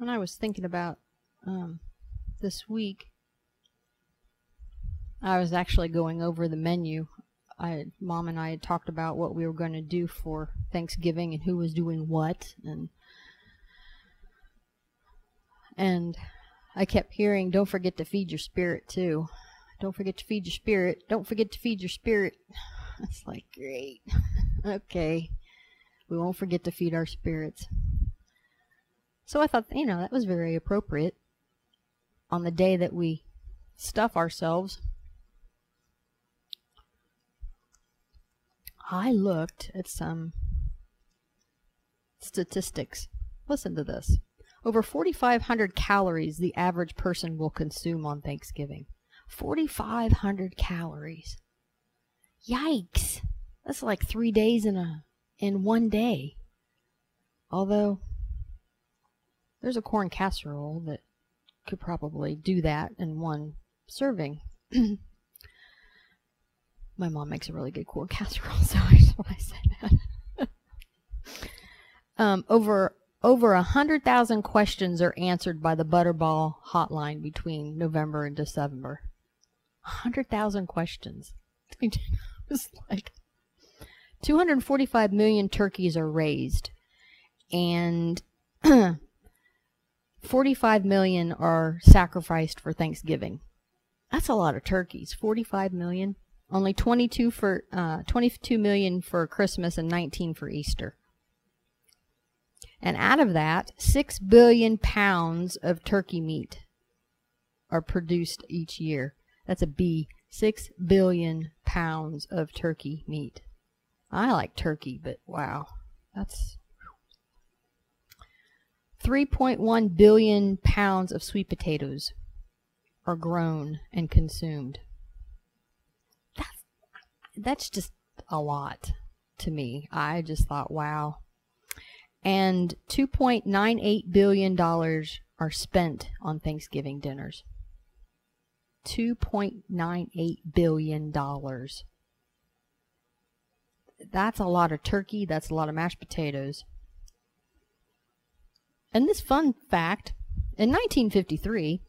when I was thinking about um, this week, I was actually going over the menu. I, mom and I had talked about what we were going to do for Thanksgiving and who was doing what, and and I kept hearing, "Don't forget to feed your spirit too. Don't forget to feed your spirit. Don't forget to feed your spirit." It's like great, okay. We won't forget to feed our spirits. So I thought, you know, that was very appropriate on the day that we stuff ourselves. I looked at some statistics. Listen to this. Over 4,500 calories the average person will consume on Thanksgiving. 4,500 calories. Yikes! That's like three days in a in one day. Although there's a corn casserole that could probably do that in one serving. My mom makes a really good corn casserole, so that's why I say that. um, over over a hundred thousand questions are answered by the Butterball hotline between November and December. Hundred thousand questions. it's like 245 million turkeys are raised, and 45 million are sacrificed for Thanksgiving. That's a lot of turkeys. 45 million. Only 22 for uh, 22 million for Christmas and 19 for Easter. And out of that, 6 billion pounds of turkey meat are produced each year. That's a B. 6 billion pounds of turkey meat. I like turkey, but wow, that's 3.1 billion pounds of sweet potatoes are grown and consumed. That's, that's just a lot to me. I just thought, wow. And $2.98 billion are spent on Thanksgiving dinners. $2.98 billion that's a lot of turkey. That's a lot of mashed potatoes. And this fun fact in 1953,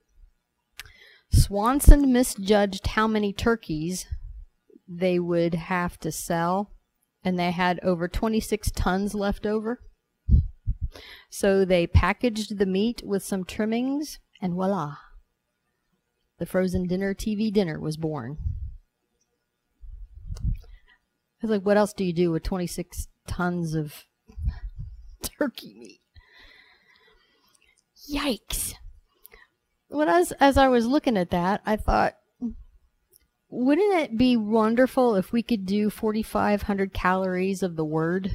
Swanson misjudged how many turkeys they would have to sell, and they had over 26 tons left over. So they packaged the meat with some trimmings, and voila, the frozen dinner TV dinner was born. I was like, what else do you do with 26 tons of turkey meat? Yikes. When I was, as I was looking at that, I thought, wouldn't it be wonderful if we could do 4,500 calories of the word?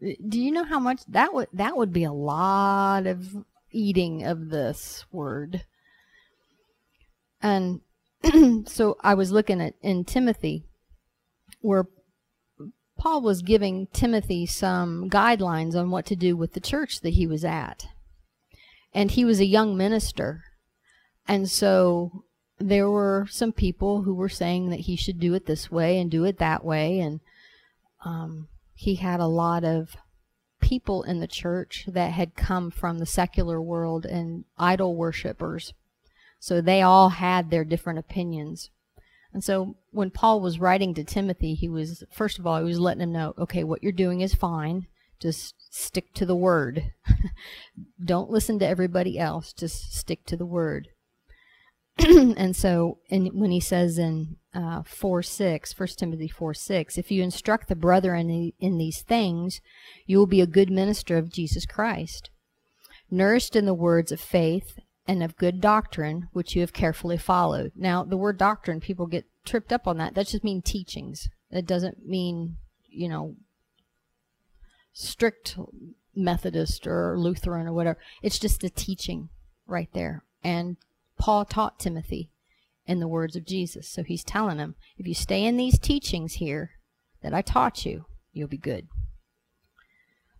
Do you know how much that would, that would be a lot of eating of this word. And so I was looking at in Timothy where Paul was giving Timothy some guidelines on what to do with the church that he was at. And he was a young minister. And so there were some people who were saying that he should do it this way and do it that way. And um, he had a lot of people in the church that had come from the secular world and idol worshippers. So they all had their different opinions. And so when Paul was writing to Timothy, he was, first of all, he was letting him know, okay, what you're doing is fine. Just stick to the word. Don't listen to everybody else. Just stick to the word. and so when he says in uh, 4 6, 1 Timothy 4 6, if you instruct the brethren in, in these things, you will be a good minister of Jesus Christ, nourished in the words of faith and of good doctrine, which you have carefully followed. Now, the word doctrine, people get tripped up on that. That just means teachings. It doesn't mean, you know, strict Methodist or Lutheran or whatever. It's just a teaching right there. And Paul taught Timothy in the words of Jesus. So he's telling him, if you stay in these teachings here that I taught you, you'll be good.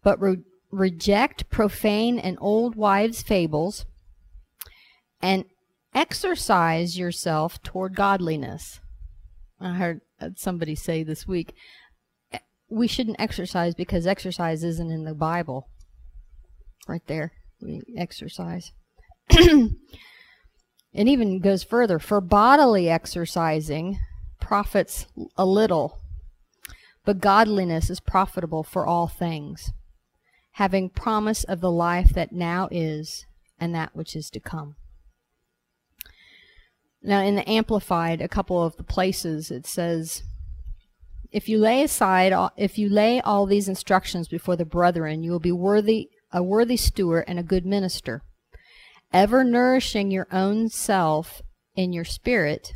But re reject profane and old wives' fables and exercise yourself toward godliness. I heard somebody say this week, we shouldn't exercise because exercise isn't in the Bible. Right there. we exercise. it even goes further. For bodily exercising profits a little, but godliness is profitable for all things, having promise of the life that now is and that which is to come. Now, in the Amplified, a couple of the places it says, if you lay aside, if you lay all these instructions before the brethren, you will be worthy, a worthy steward and a good minister, ever nourishing your own self in your spirit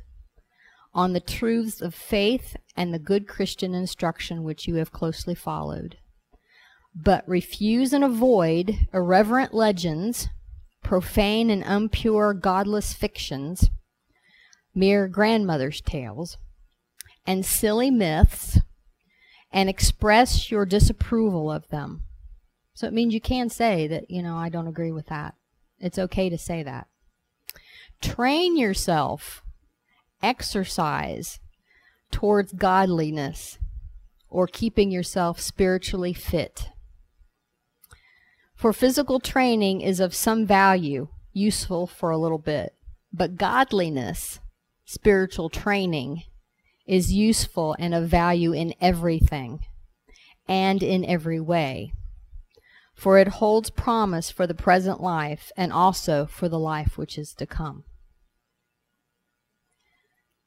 on the truths of faith and the good Christian instruction which you have closely followed. But refuse and avoid irreverent legends, profane and impure godless fictions, mere grandmother's tales, and silly myths, and express your disapproval of them. So it means you can say that, you know, I don't agree with that. It's okay to say that. Train yourself, exercise towards godliness or keeping yourself spiritually fit. For physical training is of some value, useful for a little bit, but godliness, spiritual training, is useful and of value in everything and in every way. For it holds promise for the present life and also for the life which is to come.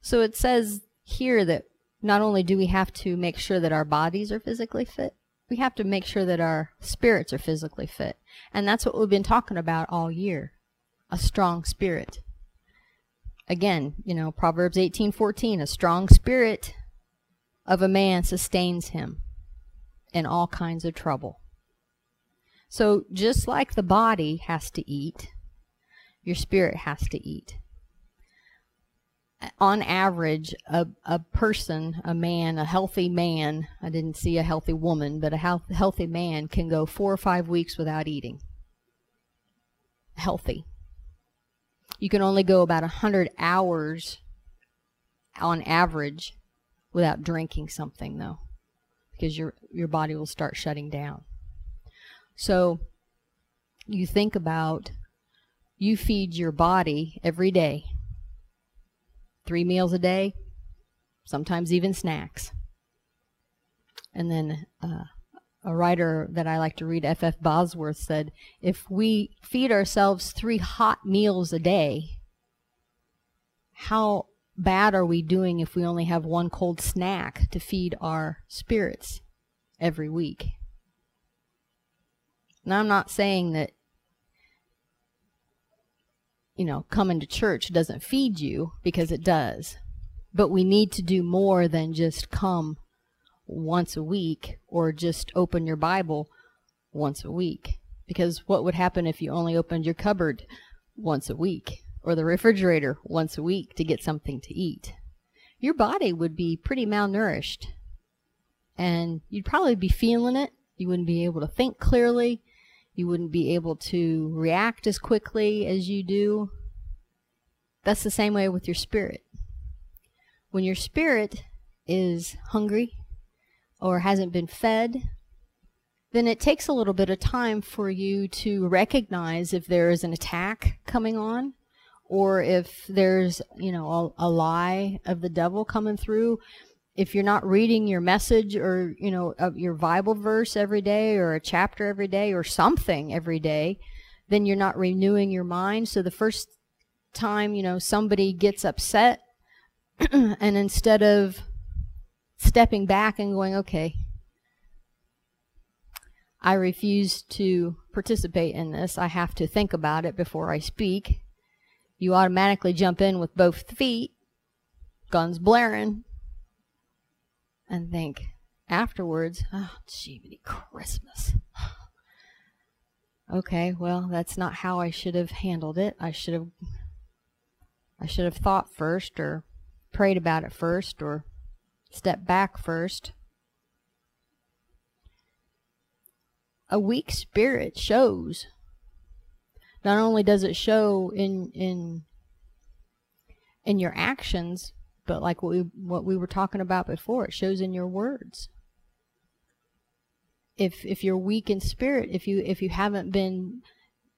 So it says here that not only do we have to make sure that our bodies are physically fit, we have to make sure that our spirits are physically fit. And that's what we've been talking about all year. A strong spirit. Again, you know, Proverbs 18:14, a strong spirit of a man sustains him in all kinds of trouble. So just like the body has to eat, your spirit has to eat on average, a, a person, a man, a healthy man, I didn't see a healthy woman, but a health, healthy man can go four or five weeks without eating. Healthy. You can only go about 100 hours on average without drinking something, though, because your, your body will start shutting down. So you think about you feed your body every day three meals a day, sometimes even snacks. And then uh, a writer that I like to read, F. F. Bosworth, said, if we feed ourselves three hot meals a day, how bad are we doing if we only have one cold snack to feed our spirits every week? Now, I'm not saying that you know, coming to church doesn't feed you because it does. But we need to do more than just come once a week or just open your Bible once a week. Because what would happen if you only opened your cupboard once a week or the refrigerator once a week to get something to eat? Your body would be pretty malnourished. And you'd probably be feeling it. You wouldn't be able to think clearly. You wouldn't be able to react as quickly as you do. That's the same way with your spirit. When your spirit is hungry or hasn't been fed, then it takes a little bit of time for you to recognize if there is an attack coming on or if there's, you know, a, a lie of the devil coming through. If you're not reading your message or you know your bible verse every day or a chapter every day or something every day then you're not renewing your mind. So the first time you know somebody gets upset and instead of stepping back and going okay I refuse to participate in this. I have to think about it before I speak. You automatically jump in with both feet, guns blaring, and think afterwards, oh, gee, Christmas. okay, well, that's not how I should have handled it. I should have I should have thought first or prayed about it first or stepped back first. A weak spirit shows. Not only does it show in in in your actions, but like what we what we were talking about before, it shows in your words. If if you're weak in spirit, if you if you haven't been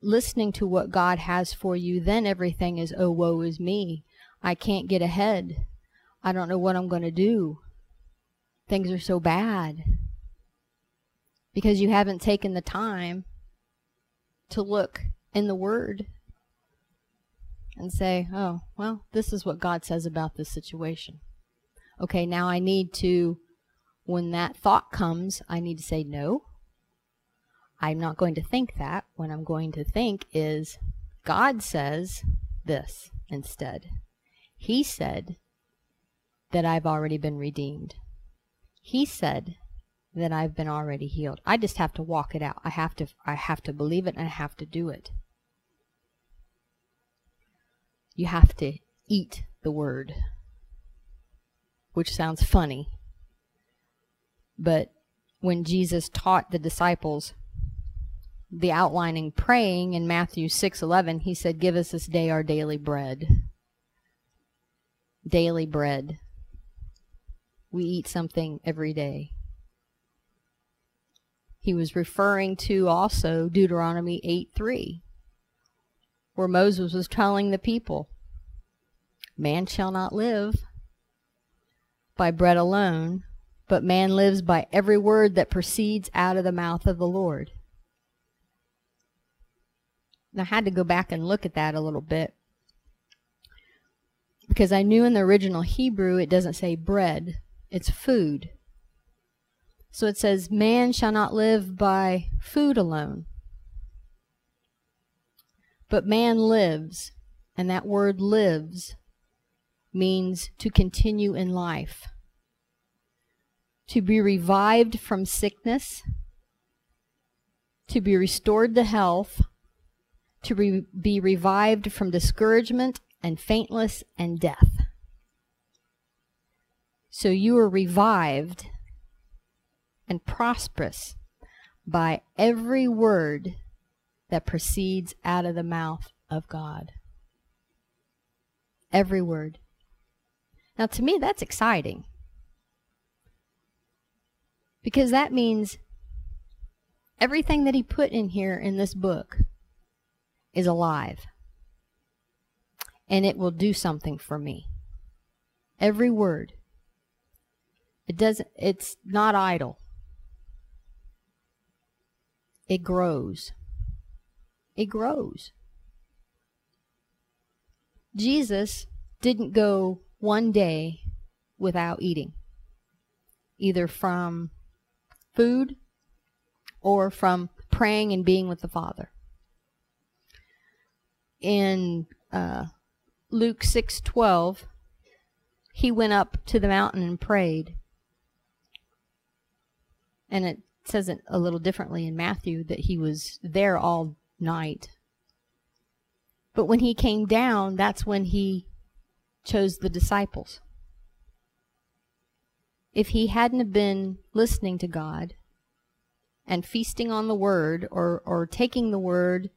listening to what God has for you, then everything is, oh, woe is me. I can't get ahead. I don't know what I'm going to do. Things are so bad. Because you haven't taken the time to look in the Word and say, oh, well, this is what God says about this situation. Okay, now I need to, when that thought comes, I need to say, no, I'm not going to think that. What I'm going to think is, God says this instead. He said that I've already been redeemed. He said that I've been already healed. I just have to walk it out. I have to I have to believe it and I have to do it. You have to eat the word. Which sounds funny. But when Jesus taught the disciples the outlining praying in Matthew 6:11, he said, "Give us this day our daily bread." Daily bread. We eat something every day. He was referring to also Deuteronomy 8 3, where Moses was telling the people, "Man shall not live by bread alone, but man lives by every word that proceeds out of the mouth of the Lord." I had to go back and look at that a little bit because I knew in the original Hebrew it doesn't say bread, it's food. So it says, Man shall not live by food alone, but man lives, and that word lives means to continue in life, to be revived from sickness, to be restored to health, to re be revived from discouragement and faintless and death. So you are revived and prosperous by every word that proceeds out of the mouth of God. Every word. Now, to me, that's exciting. Because that means everything that he put in here in this book is alive. And it will do something for me. Every word. It doesn't it's not idle. It grows. It grows. Jesus didn't go one day without eating, either from food or from praying and being with the Father in uh, Luke 6:12, he went up to the mountain and prayed. And it says it a little differently in Matthew that he was there all night. But when he came down, that's when he chose the disciples. If he hadn't been listening to God and feasting on the word or, or taking the word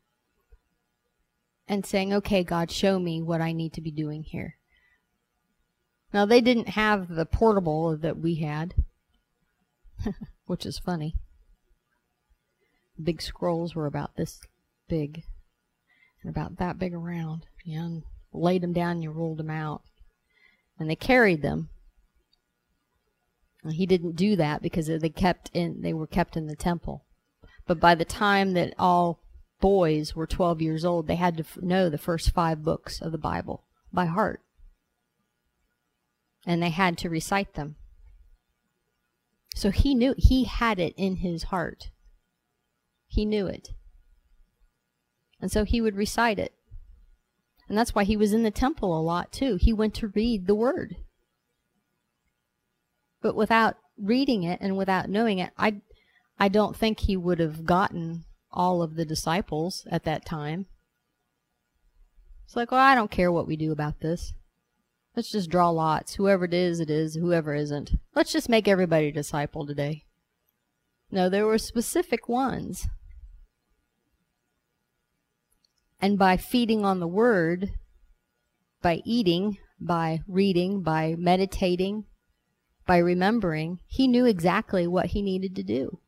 and saying, okay, God, show me what I need to be doing here. Now, they didn't have the portable that we had, which is funny. The big scrolls were about this big and about that big around. You laid them down you rolled them out. And they carried them. he didn't do that because they kept in they were kept in the temple. But by the time that all boys were 12 years old, they had to know the first five books of the Bible by heart. And they had to recite them. So he knew, he had it in his heart. He knew it. And so he would recite it. And that's why he was in the temple a lot too. He went to read the word. But without reading it and without knowing it, I, I don't think he would have gotten all of the disciples at that time. It's like, well, I don't care what we do about this. Let's just draw lots. Whoever it is, it is. Whoever isn't. Let's just make everybody disciple today. No, there were specific ones. And by feeding on the word, by eating, by reading, by meditating, by remembering, he knew exactly what he needed to do.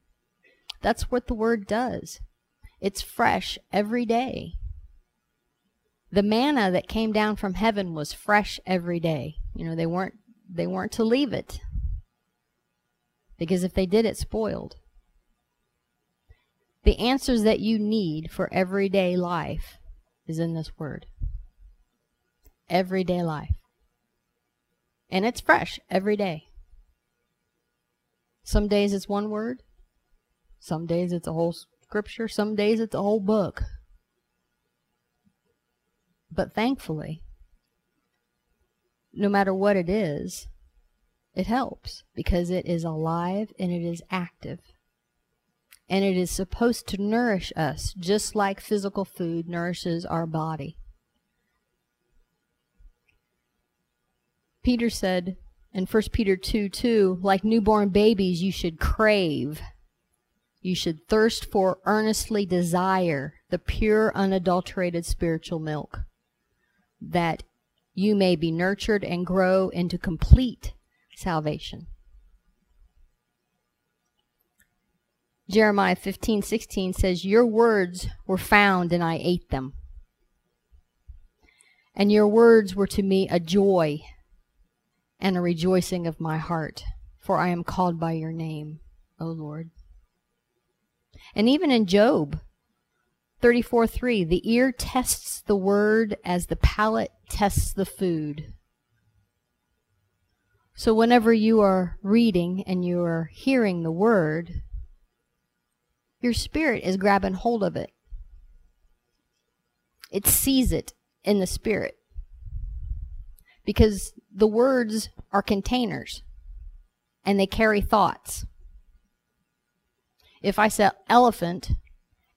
That's what the word does. It's fresh every day. The manna that came down from heaven was fresh every day. You know, they weren't they weren't to leave it. Because if they did it spoiled. The answers that you need for everyday life is in this word. Everyday life. And it's fresh every day. Some days it's one word. Some days it's a whole scripture. Some days it's a whole book. But thankfully, no matter what it is, it helps because it is alive and it is active. And it is supposed to nourish us just like physical food nourishes our body. Peter said in 1 Peter 2 2, like newborn babies, you should crave, you should thirst for, earnestly desire the pure, unadulterated spiritual milk, that you may be nurtured and grow into complete salvation. Jeremiah 15, 16 says, Your words were found and I ate them. And your words were to me a joy and a rejoicing of my heart, for I am called by your name, O Lord. And even in Job 34 3, the ear tests the word as the palate tests the food. So whenever you are reading and you are hearing the word, your spirit is grabbing hold of it. It sees it in the spirit. Because the words are containers and they carry thoughts. If I said elephant,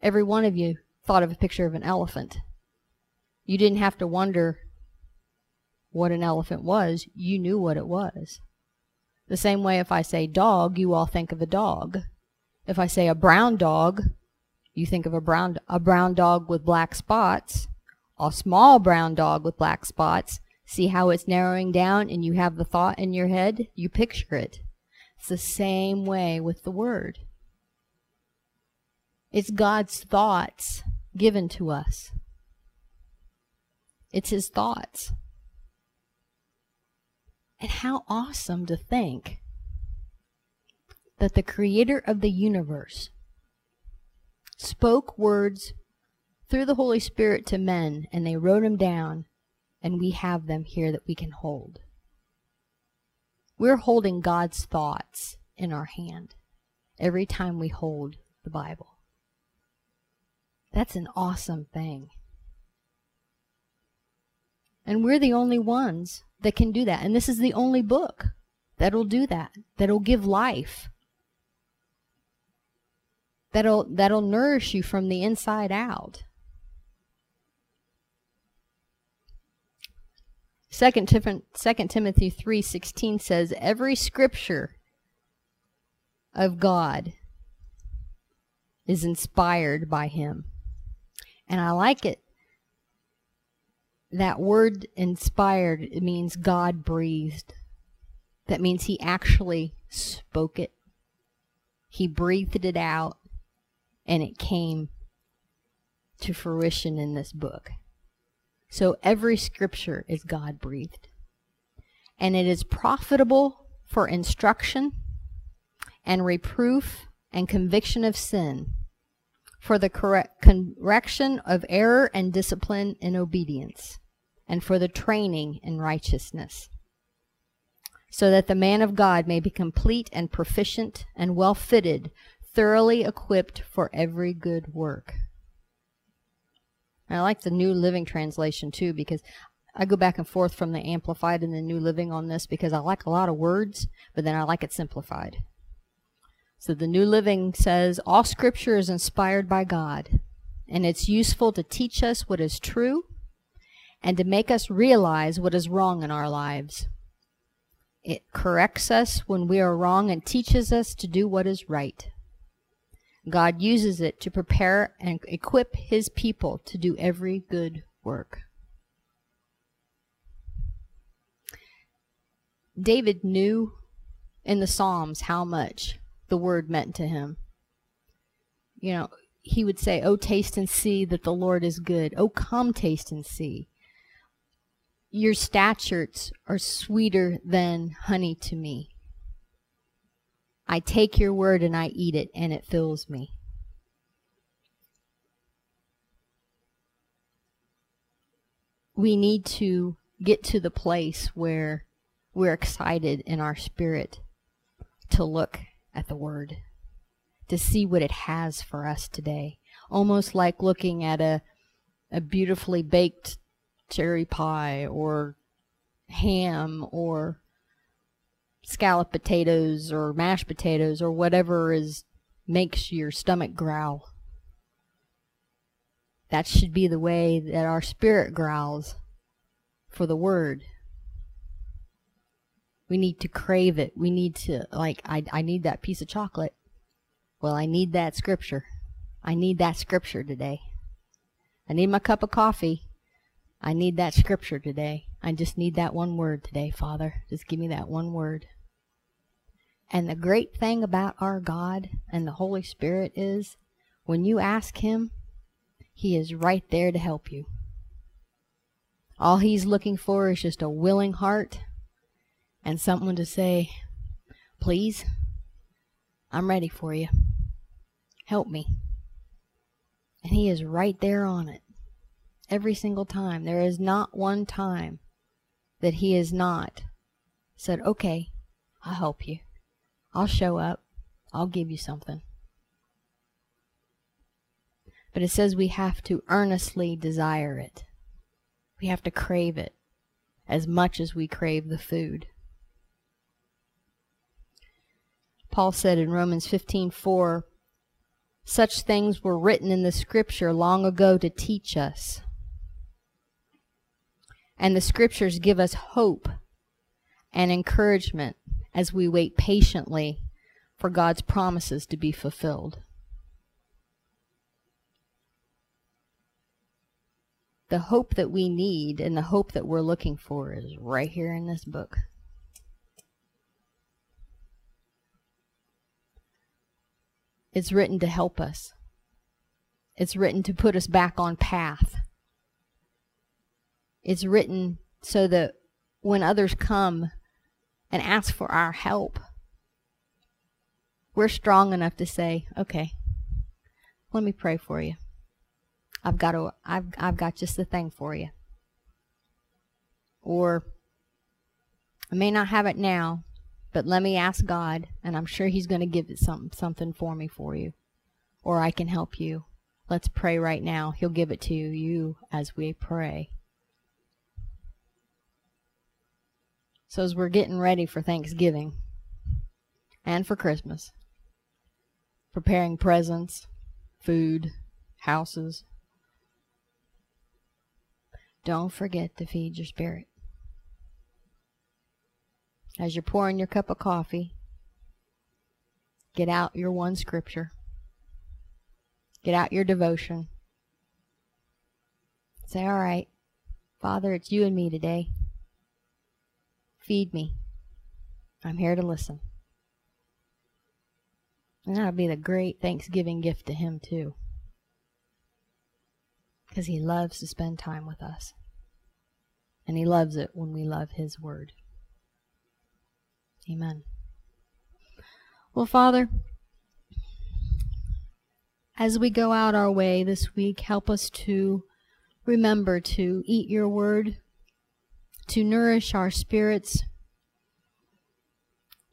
every one of you thought of a picture of an elephant. You didn't have to wonder what an elephant was. You knew what it was. The same way if I say dog, you all think of a dog. If I say a brown dog, you think of a brown a brown dog with black spots, a small brown dog with black spots, See how it's narrowing down and you have the thought in your head? You picture it. It's the same way with the Word. It's God's thoughts given to us. It's His thoughts. And how awesome to think that the Creator of the universe spoke words through the Holy Spirit to men and they wrote them down and we have them here that we can hold. We're holding God's thoughts in our hand every time we hold the Bible. That's an awesome thing. And we're the only ones that can do that. And this is the only book that'll do that, that'll give life, that'll, that'll nourish you from the inside out. Second, Timothy 3.16 says, Every scripture of God is inspired by him. And I like it. That word inspired, it means God breathed. That means he actually spoke it. He breathed it out and it came to fruition in this book. So every scripture is God breathed. And it is profitable for instruction and reproof and conviction of sin, for the correct correction of error and discipline in obedience, and for the training in righteousness, so that the man of God may be complete and proficient and well fitted, thoroughly equipped for every good work. I like the New Living Translation too because I go back and forth from the Amplified and the New Living on this because I like a lot of words, but then I like it simplified. So the New Living says, All scripture is inspired by God, and it's useful to teach us what is true and to make us realize what is wrong in our lives. It corrects us when we are wrong and teaches us to do what is right. God uses it to prepare and equip his people to do every good work. David knew in the Psalms how much the word meant to him. You know, he would say, Oh, taste and see that the Lord is good. Oh, come taste and see. Your statutes are sweeter than honey to me. I take your word and I eat it, and it fills me. We need to get to the place where we're excited in our spirit to look at the word, to see what it has for us today. Almost like looking at a, a beautifully baked cherry pie or ham or scallop potatoes or mashed potatoes or whatever is makes your stomach growl. That should be the way that our spirit growls for the word. We need to crave it. We need to like I I need that piece of chocolate. Well, I need that scripture. I need that scripture today. I need my cup of coffee. I need that scripture today. I just need that one word today, Father. Just give me that one word. And the great thing about our God and the Holy Spirit is when you ask Him, He is right there to help you. All He's looking for is just a willing heart and someone to say, Please, I'm ready for you. Help me. And He is right there on it every single time. There is not one time that He has not said, Okay, I'll help you. I'll show up. I'll give you something. But it says we have to earnestly desire it. We have to crave it as much as we crave the food. Paul said in Romans 15:4, such things were written in the scripture long ago to teach us. And the scriptures give us hope and encouragement as we wait patiently for God's promises to be fulfilled. The hope that we need and the hope that we're looking for is right here in this book. It's written to help us. It's written to put us back on path. It's written so that when others come and ask for our help, we're strong enough to say, okay, let me pray for you. I've got a, I've, I've got just the thing for you. Or I may not have it now, but let me ask God, and I'm sure He's going to give it some, something for me for you. Or I can help you. Let's pray right now. He'll give it to you as we pray. So as we're getting ready for Thanksgiving and for Christmas, preparing presents, food, houses, don't forget to feed your spirit. As you're pouring your cup of coffee, get out your one scripture. Get out your devotion. Say, all right, Father, it's you and me today. Feed me. I'm here to listen. And that'll be the great Thanksgiving gift to Him, too. Because He loves to spend time with us. And He loves it when we love His Word. Amen. Well, Father, as we go out our way this week, help us to remember to eat your Word to nourish our spirits,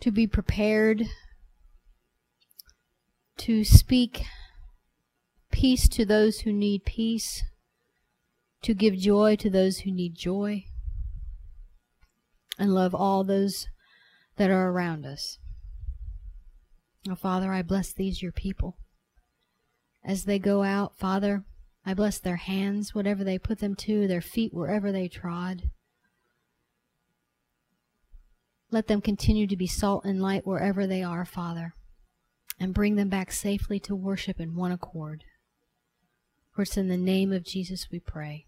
to be prepared, to speak peace to those who need peace, to give joy to those who need joy, and love all those that are around us. Oh, Father, I bless these your people. As they go out, Father, I bless their hands, whatever they put them to, their feet, wherever they trod. Let them continue to be salt and light wherever they are, Father, and bring them back safely to worship in one accord. For it's in the name of Jesus we pray.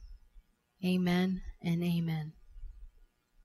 Amen and amen.